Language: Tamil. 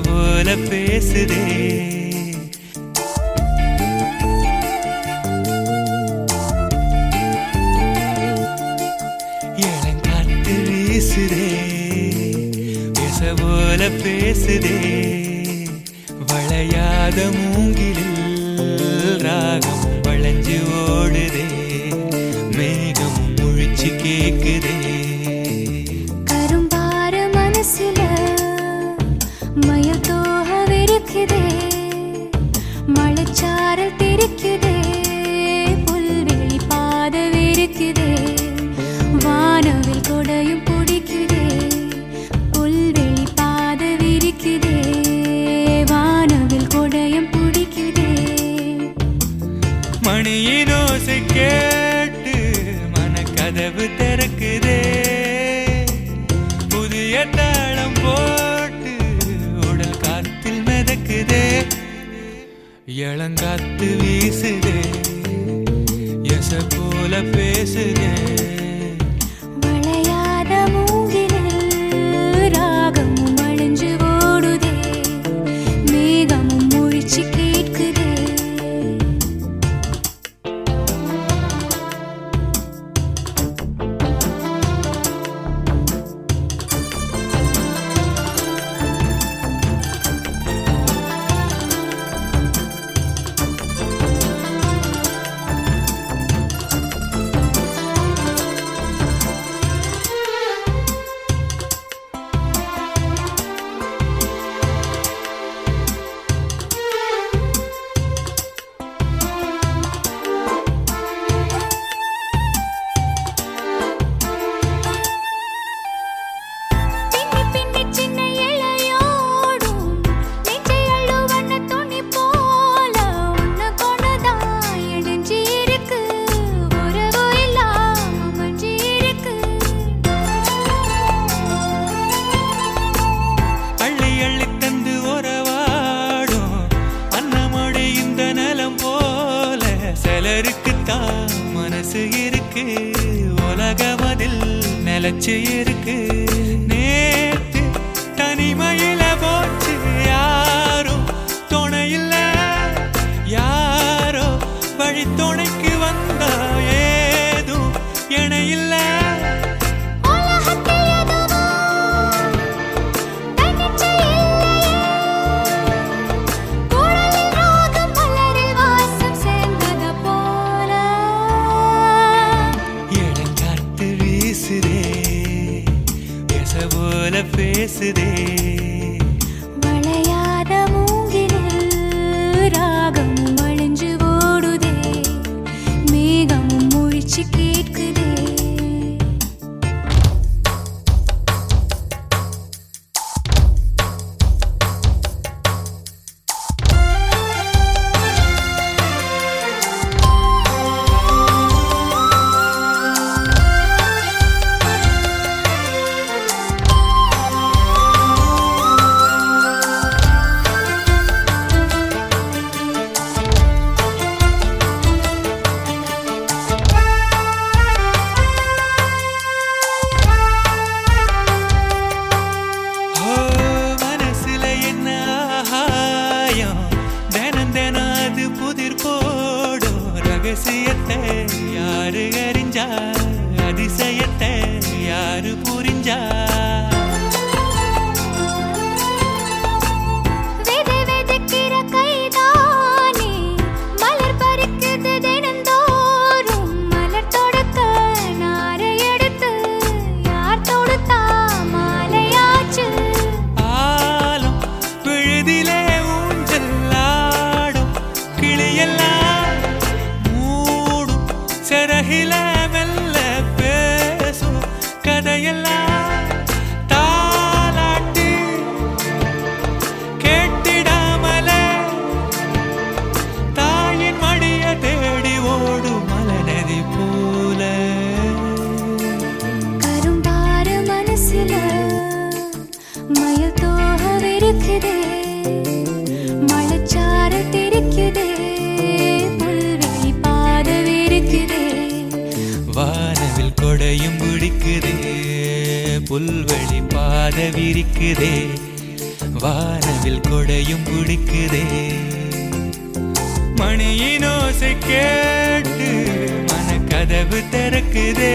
போல பேசுதே. இளங்காத்து வீசுதே. பேச போல பேசுதே. வளையாத மூங்கிலில் ராகம் வளைஞ்சு ஓடுதே. மேகம் முழிச்சு கேக்குதே. மணியின் ஓசை கேட்டு மனக்கதவு திறக்குதே. புதிய தாளம் போட்டு உடல் காத்தில் மிதக்குதே. இளங்காத்து வீசுதே. எச போல பேசுதே. சிலருக்குத்தான் மனசு இருக்கு உலகமதில் நிலச்சு இருக்கு. நேற்று தனிமையில போச்சு யார் பேச போல பேசுதே. வளையாத மூங்கிலில் ராகம் வழிஞ்சு ஓடுதே. மேகம் முழிச்சு கேட்குதே. ரகசியத்தை யாரு அறிஞ்சா? அதிசயத்தை யாரு புரிஞ்சா? புல்வெளி பாத விரிக்குதே வானவில் கொடையும் குடிக்குதே. மணியின் ஓசை கேட்டு கதவு திறக்குதே.